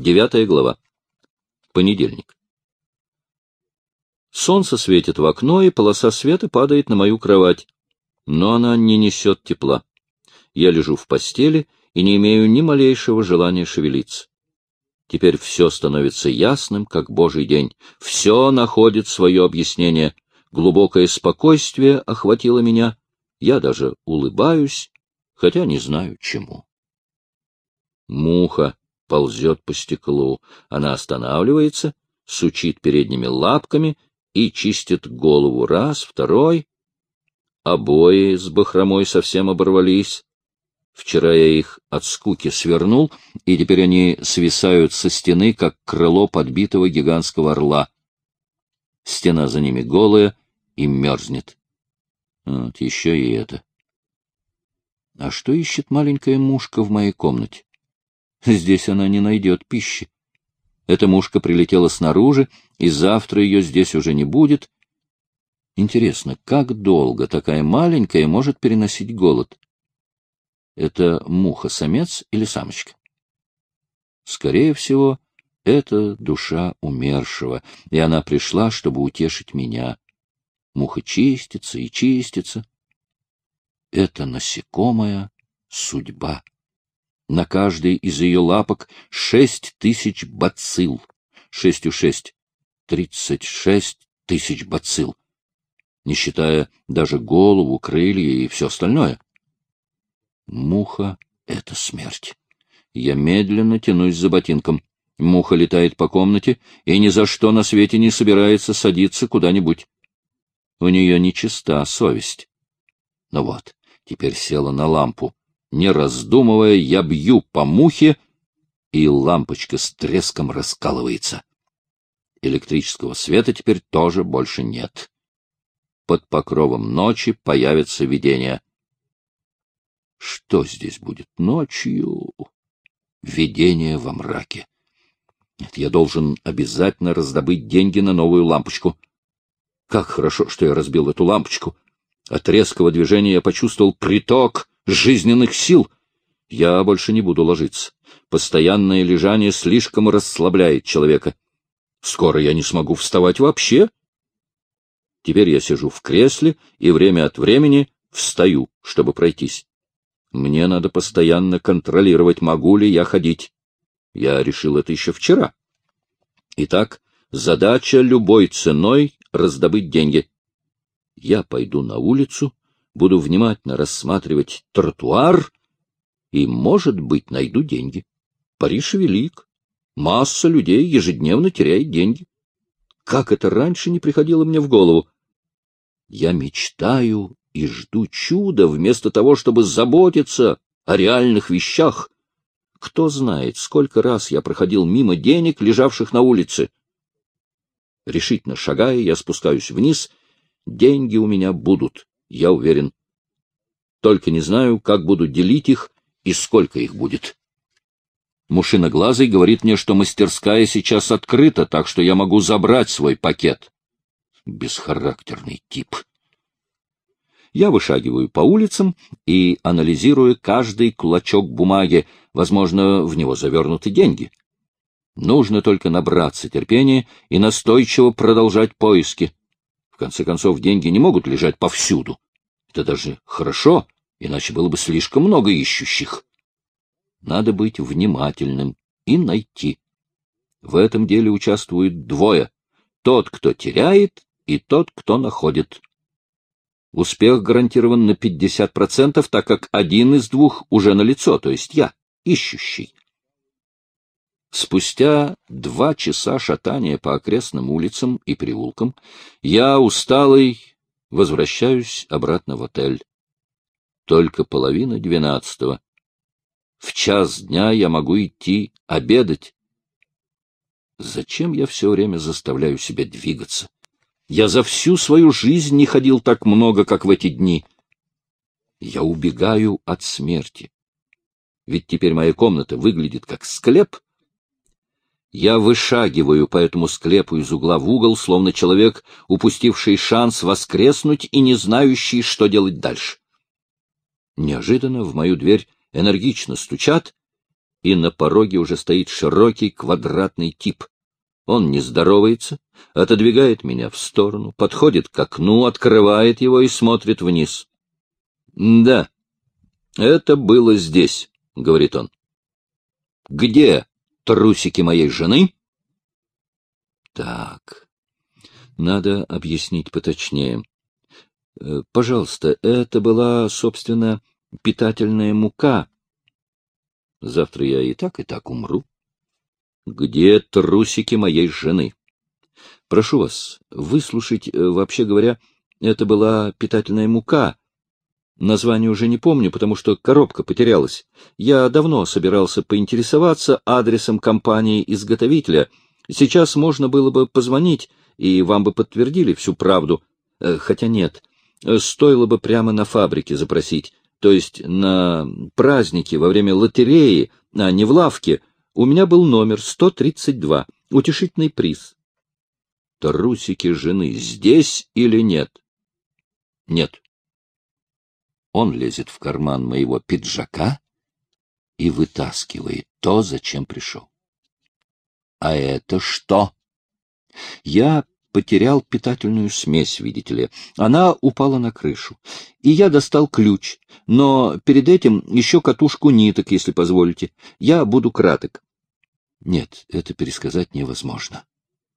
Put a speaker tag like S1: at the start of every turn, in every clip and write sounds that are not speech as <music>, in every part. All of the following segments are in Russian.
S1: Девятая глава. Понедельник. Солнце светит в окно, и полоса света падает на мою кровать. Но она не несет тепла. Я лежу в постели и не имею ни малейшего желания шевелиться. Теперь все становится ясным, как божий день. Все находит свое объяснение. Глубокое спокойствие охватило меня. Я даже улыбаюсь, хотя не знаю чему. Муха ползет по стеклу. Она останавливается, сучит передними лапками и чистит голову раз, второй. Обои с бахромой совсем оборвались. Вчера я их от скуки свернул, и теперь они свисают со стены, как крыло подбитого гигантского орла. Стена за ними голая и мерзнет. Вот еще и это. А что ищет маленькая мушка в моей комнате? Здесь она не найдет пищи. Эта мушка прилетела снаружи, и завтра ее здесь уже не будет. Интересно, как долго такая маленькая может переносить голод? Это муха-самец или самочка? Скорее всего, это душа умершего, и она пришла, чтобы утешить меня. Муха чистится и чистится. Это насекомая судьба. На каждой из ее лапок шесть тысяч бацилл. Шестью шесть. Тридцать шесть тысяч бацилл. Не считая даже голову, крылья и все остальное. Муха — это смерть. Я медленно тянусь за ботинком. Муха летает по комнате и ни за что на свете не собирается садиться куда-нибудь. У нее нечиста совесть. Ну вот, теперь села на лампу. Не раздумывая, я бью по мухе, и лампочка с треском раскалывается. Электрического света теперь тоже больше нет. Под покровом ночи появится видение. Что здесь будет ночью? Видение во мраке. Нет, я должен обязательно раздобыть деньги на новую лампочку. Как хорошо, что я разбил эту лампочку. От резкого движения я почувствовал приток жизненных сил. Я больше не буду ложиться. Постоянное лежание слишком расслабляет человека. Скоро я не смогу вставать вообще. Теперь я сижу в кресле и время от времени встаю, чтобы пройтись. Мне надо постоянно контролировать, могу ли я ходить. Я решил это еще вчера. Итак, задача любой ценой — раздобыть деньги. Я пойду на улицу буду внимательно рассматривать тротуар и, может быть, найду деньги. Париж велик. Масса людей ежедневно теряет деньги. Как это раньше не приходило мне в голову? Я мечтаю и жду чуда вместо того, чтобы заботиться о реальных вещах. Кто знает, сколько раз я проходил мимо денег, лежавших на улице. Решительно шагая, я спускаюсь вниз. Деньги у меня будут я уверен. Только не знаю, как буду делить их и сколько их будет. Мушиноглазый говорит мне, что мастерская сейчас открыта, так что я могу забрать свой пакет. Бесхарактерный тип. Я вышагиваю по улицам и анализирую каждый клочок бумаги, возможно, в него завернуты деньги. Нужно только набраться терпения и настойчиво продолжать поиски конце концов, деньги не могут лежать повсюду. Это даже хорошо, иначе было бы слишком много ищущих. Надо быть внимательным и найти. В этом деле участвуют двое — тот, кто теряет, и тот, кто находит. Успех гарантирован на 50%, так как один из двух уже налицо, то есть я, ищущий. Спустя два часа шатания по окрестным улицам и переулкам я, усталый, возвращаюсь обратно в отель. Только половина двенадцатого. В час дня я могу идти обедать. Зачем я все время заставляю себя двигаться? Я за всю свою жизнь не ходил так много, как в эти дни. Я убегаю от смерти. Ведь теперь моя комната выглядит как склеп — я вышагиваю по этому склепу из угла в угол, словно человек, упустивший шанс воскреснуть и не знающий, что делать дальше. Неожиданно в мою дверь энергично стучат, и на пороге уже стоит широкий квадратный тип. Он не здоровается, отодвигает меня в сторону, подходит к окну, открывает его и смотрит вниз. — Да, это было здесь, — говорит он. — Где трусики моей жены? — Так, надо объяснить поточнее. Э, пожалуйста, это была, собственно, питательная мука. Завтра я и так, и так умру. Где трусики моей жены? Прошу вас, выслушать, э, вообще говоря, это была питательная мука. Название уже не помню, потому что коробка потерялась. Я давно собирался поинтересоваться адресом компании-изготовителя. Сейчас можно было бы позвонить, и вам бы подтвердили всю правду. Э, хотя нет, стоило бы прямо на фабрике запросить то есть на празднике во время лотереи, а не в лавке, у меня был номер 132, утешительный приз. Трусики жены здесь или нет? Нет. Он лезет в карман моего пиджака и вытаскивает то, зачем пришел. А это что? Я потерял питательную смесь, видите ли. Она упала на крышу. И я достал ключ, но перед этим еще катушку ниток, если позволите. Я буду краток. Нет, это пересказать невозможно.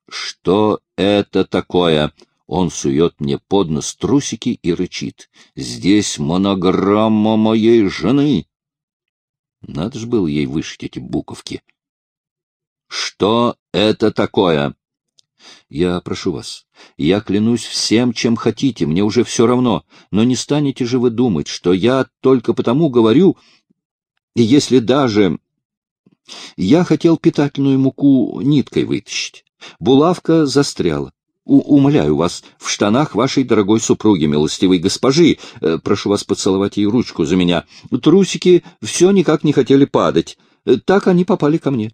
S1: Что это такое? Он сует мне под нос трусики и рычит. Здесь монограмма моей жены. Надо же было ей вышить эти буковки. Что это такое? Я прошу вас, я клянусь всем, чем хотите, мне уже все равно, но не станете же вы думать, что я только потому говорю, если даже... Я хотел питательную муку ниткой вытащить. Булавка застряла. У умоляю вас, в штанах вашей дорогой супруги, милостивой госпожи, э, прошу вас поцеловать ей ручку за меня. Трусики все никак не хотели падать. Э, так они попали ко мне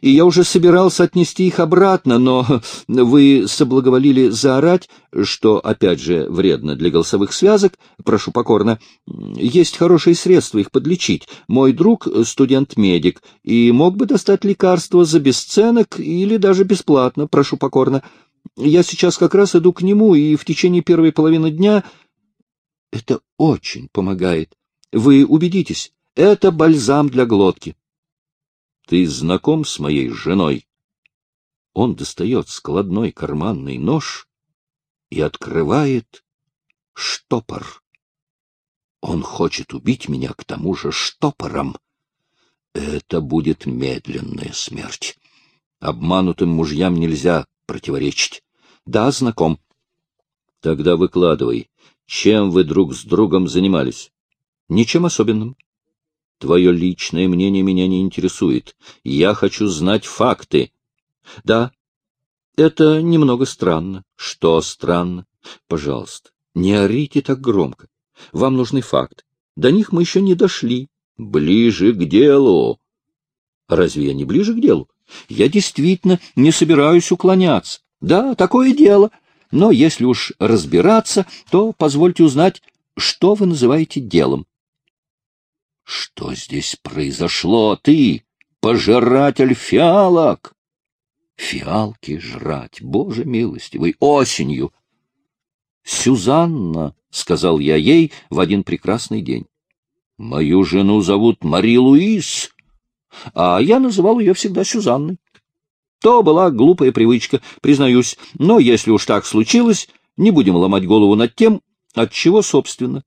S1: и я уже собирался отнести их обратно, но <laughs> вы соблаговолили заорать, что, опять же, вредно для голосовых связок, прошу покорно. Есть хорошие средства их подлечить. Мой друг — студент-медик, и мог бы достать лекарства за бесценок или даже бесплатно, прошу покорно. Я сейчас как раз иду к нему, и в течение первой половины дня это очень помогает. Вы убедитесь, это бальзам для глотки. Ты знаком с моей женой? Он достает складной карманный нож и открывает штопор. Он хочет убить меня к тому же штопором. Это будет медленная смерть. Обманутым мужьям нельзя противоречить. Да, знаком. Тогда выкладывай, чем вы друг с другом занимались? Ничем особенным. Твое личное мнение меня не интересует. Я хочу знать факты. Да, это немного странно. Что странно? Пожалуйста, не орите так громко. Вам нужны факты. До них мы еще не дошли. Ближе к делу. Разве я не ближе к делу? Я действительно не собираюсь уклоняться. Да, такое дело. Но если уж разбираться, то позвольте узнать, что вы называете делом. Что здесь произошло, ты, пожиратель фиалок? Фиалки жрать, боже милостивый, осенью. Сюзанна, — сказал я ей в один прекрасный день. Мою жену зовут Мари Луис, а я называл ее всегда Сюзанной. То была глупая привычка, признаюсь, но если уж так случилось, не будем ломать голову над тем, от чего, собственно.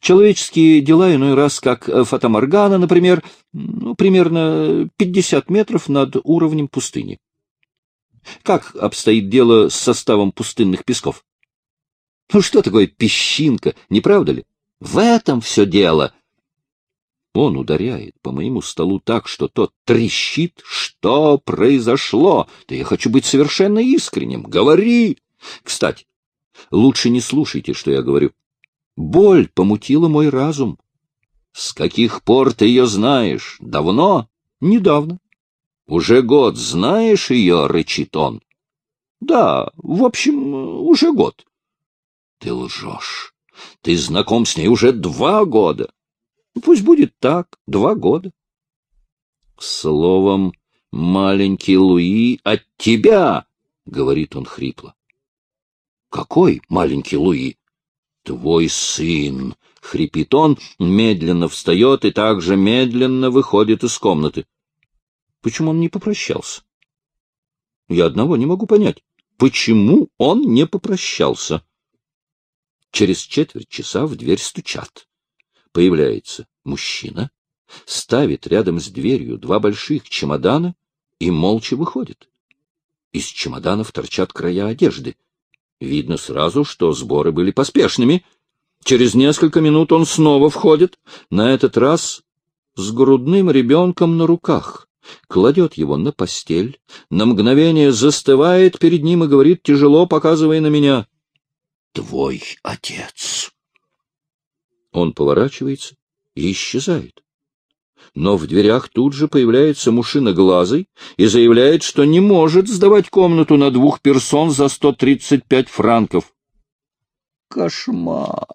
S1: Человеческие дела иной раз, как фатаморгана, например, ну, примерно 50 метров над уровнем пустыни. Как обстоит дело с составом пустынных песков? Ну что такое песчинка, не правда ли? В этом все дело. Он ударяет по моему столу так, что тот трещит. Что произошло? Да я хочу быть совершенно искренним. Говори! Кстати, лучше не слушайте, что я говорю. Боль помутила мой разум. С каких пор ты ее знаешь? Давно? Недавно. Уже год знаешь ее, рычит он. Да, в общем, уже год. Ты лжешь. Ты знаком с ней уже два года. Пусть будет так, два года. Словом, маленький Луи от тебя, — говорит он хрипло. — Какой маленький Луи? — Твой сын, — хрипит он, медленно встает и также медленно выходит из комнаты. Почему он не попрощался? Я одного не могу понять. Почему он не попрощался? Через четверть часа в дверь стучат. Появляется мужчина, ставит рядом с дверью два больших чемодана и молча выходит. Из чемоданов торчат края одежды. Видно сразу, что сборы были поспешными. Через несколько минут он снова входит, на этот раз с грудным ребенком на руках, кладет его на постель, на мгновение застывает перед ним и говорит, тяжело показывая на меня, «Твой отец». Он поворачивается и исчезает но в дверях тут же появляется мужчина глазый и заявляет, что не может сдавать комнату на двух персон за 135 франков. Кошмар!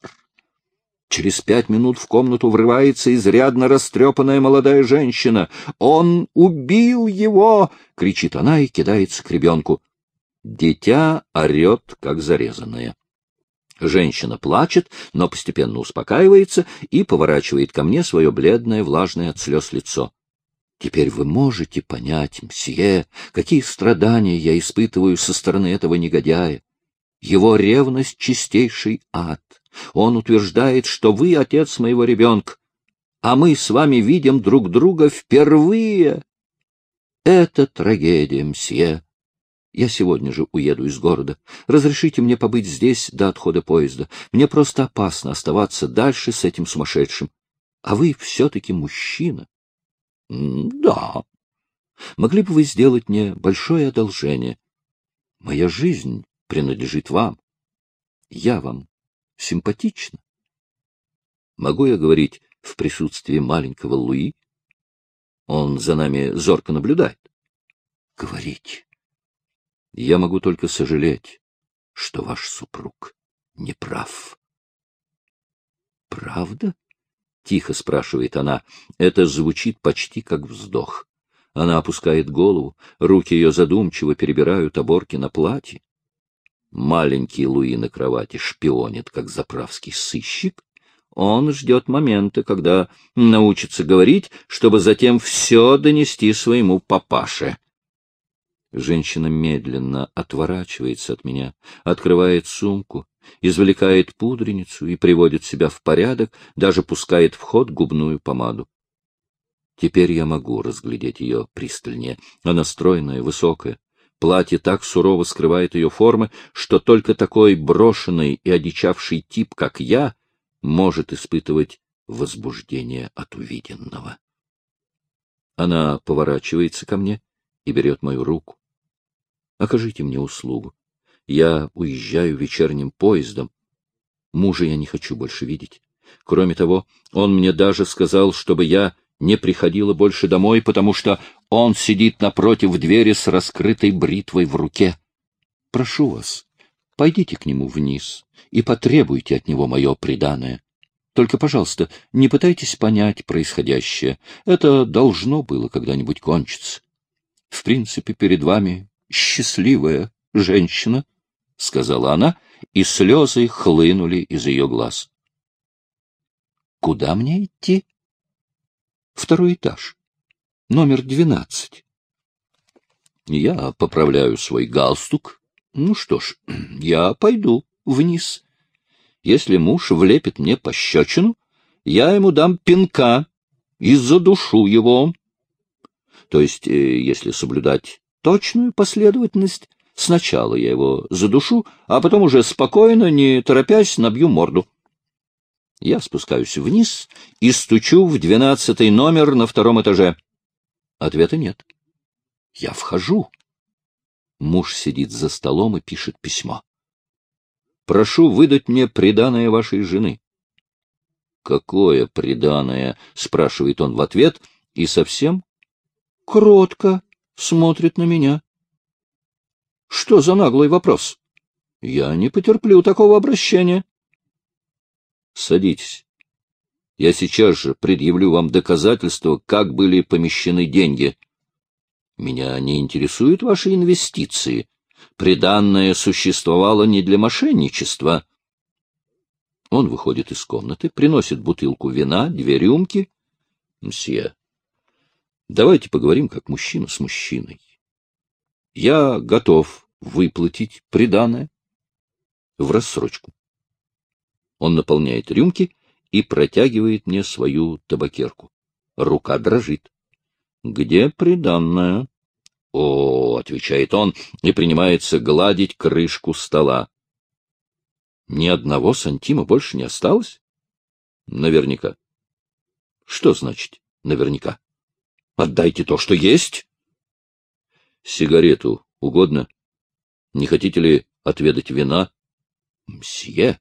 S1: Через пять минут в комнату врывается изрядно растрепанная молодая женщина. «Он убил его!» — кричит она и кидается к ребенку. Дитя орет, как зарезанное. Женщина плачет, но постепенно успокаивается и поворачивает ко мне свое бледное, влажное от слез лицо. Теперь вы можете понять, мсье, какие страдания я испытываю со стороны этого негодяя. Его ревность — чистейший ад. Он утверждает, что вы отец моего ребенка, а мы с вами видим друг друга впервые. Это трагедия, мсье. Я сегодня же уеду из города. Разрешите мне побыть здесь до отхода поезда. Мне просто опасно оставаться дальше с этим сумасшедшим. А вы все-таки мужчина. — Да. Могли бы вы сделать мне большое одолжение? Моя жизнь принадлежит вам. Я вам симпатична. Могу я говорить в присутствии маленького Луи? Он за нами зорко наблюдает. Говорите. Я могу только сожалеть, что ваш супруг не прав. Правда? Тихо спрашивает она. Это звучит почти как вздох. Она опускает голову, руки ее задумчиво перебирают оборки на платье. Маленький Луи на кровати шпионит, как заправский сыщик. Он ждет момента, когда научится говорить, чтобы затем все донести своему папаше. Женщина медленно отворачивается от меня, открывает сумку, извлекает пудреницу и приводит себя в порядок, даже пускает в ход губную помаду. Теперь я могу разглядеть ее пристальнее. Она стройная, высокая. Платье так сурово скрывает ее формы, что только такой брошенный и одичавший тип, как я, может испытывать возбуждение от увиденного. Она поворачивается ко мне и берет мою руку. Окажите мне услугу. Я уезжаю вечерним поездом. Мужа я не хочу больше видеть. Кроме того, он мне даже сказал, чтобы я не приходила больше домой, потому что он сидит напротив двери с раскрытой бритвой в руке. Прошу вас, пойдите к нему вниз и потребуйте от него мое преданное. Только, пожалуйста, не пытайтесь понять происходящее. Это должно было когда-нибудь кончиться. В принципе, перед вами счастливая женщина, — сказала она, и слезы хлынули из ее глаз. — Куда мне идти? — Второй этаж, номер двенадцать. Я поправляю свой галстук. Ну что ж, <clears throat> я пойду вниз. Если муж влепит мне пощечину, я ему дам пинка и задушу его. То есть, э, если соблюдать точную последовательность. Сначала я его задушу, а потом уже спокойно, не торопясь, набью морду. Я спускаюсь вниз и стучу в двенадцатый номер на втором этаже. Ответа нет. Я вхожу. Муж сидит за столом и пишет письмо. Прошу выдать мне преданное вашей жены. Какое преданное? спрашивает он в ответ и совсем кротко смотрит на меня. Что за наглый вопрос? Я не потерплю такого обращения. Садитесь. Я сейчас же предъявлю вам доказательства, как были помещены деньги. Меня не интересуют ваши инвестиции. Приданное существовало не для мошенничества. Он выходит из комнаты, приносит бутылку вина, две рюмки. Мсье, давайте поговорим как мужчина с мужчиной. Я готов выплатить приданное в рассрочку. Он наполняет рюмки и протягивает мне свою табакерку. Рука дрожит. — Где приданное? — О, — отвечает он и принимается гладить крышку стола. Ни одного сантима больше не осталось? Наверняка. Что значит наверняка? Отдайте то, что есть. Сигарету угодно? Не хотите ли отведать вина? Мсье,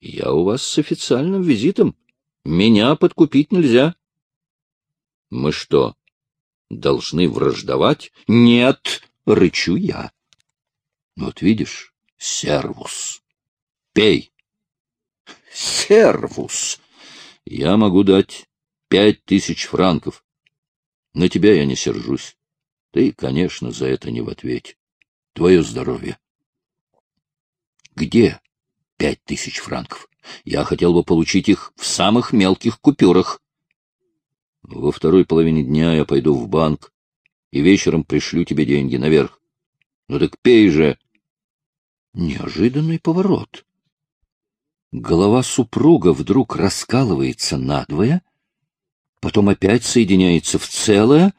S1: я у вас с официальным визитом. Меня подкупить нельзя. Мы что, должны враждовать? Нет, рычу я. Вот видишь, сервус. Пей. Сервус. Я могу дать пять тысяч франков. На тебя я не сержусь. Ты, конечно, за это не в ответе. Твое здоровье. Где пять тысяч франков? Я хотел бы получить их в самых мелких купюрах. Во второй половине дня я пойду в банк и вечером пришлю тебе деньги наверх. Ну так пей же. Неожиданный поворот. Голова супруга вдруг раскалывается надвое, потом опять соединяется в целое.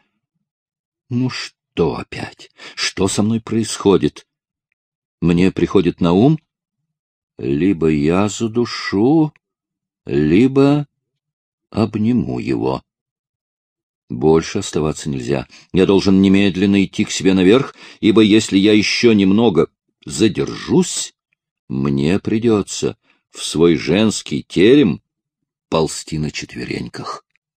S1: Ну что опять? Что со мной происходит? Мне приходит на ум, либо я задушу, либо обниму его. Больше оставаться нельзя. Я должен немедленно идти к себе наверх, ибо если я еще немного задержусь, мне придется в свой женский терем ползти на четвереньках.